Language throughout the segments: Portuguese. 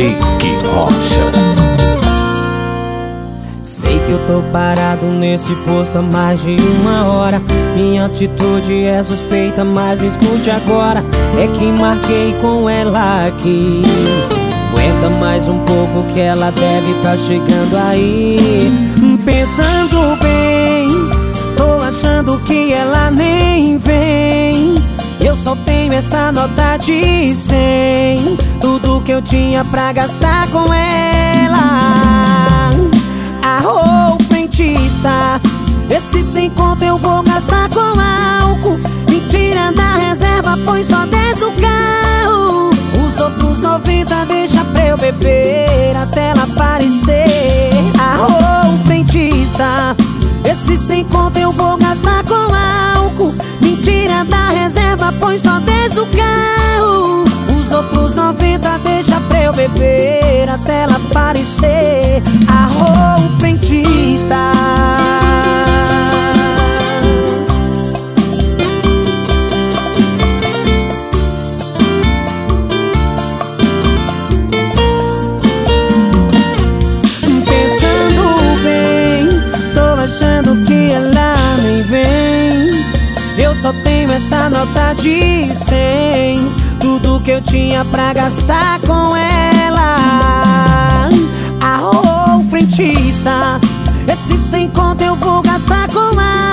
Henrique Rocha. Sei que eu tô parado nesse posto há mais de uma hora. Minha atitude é suspeita, mas me escute agora. É que marquei com ela aqui. Aguenta mais um pouco que ela deve tá chegando aí. Pensando bem, tô achando que ela nem vem. Eu só tenho essa nota de 100. Tudo que eu tinha pra gastar com ela. Arrou frentista Esse sem conta eu vou gastar com álcool. Mentira da reserva, põe só 10 no carro. Os outros 90 deixa pra eu beber Até ela aparecer. Arrou frentista Esse sem conta eu vou gastar com álcool. Mentira da reserva, põe só 10 no carro Os outros 90 deixa pra eu beber Até ela aparecer. Arrou frentista. Pensando bem, tô achando que ela nem vem. Eu só tenho essa nota de 100 Tudo que eu tinha pra gastar com ela. Arrou frentista Esse sem conta eu vou gastar com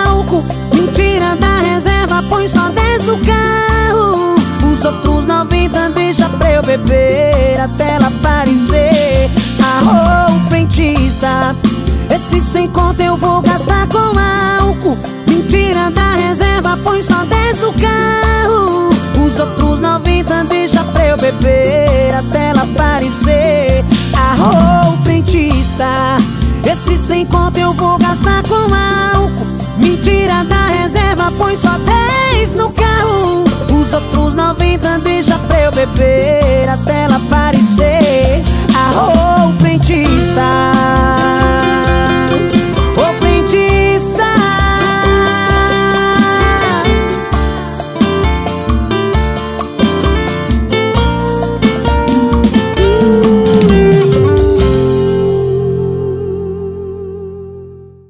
álcool. Mentira da reserva, põe só 10 no carro. Os outros 90 deixa pra eu beber Até ela aparecer. Arrou frentista Esse sem conta eu vou gastar põe só 10 no carro. Os outros 90 deixa pra eu beber Até ela aparecer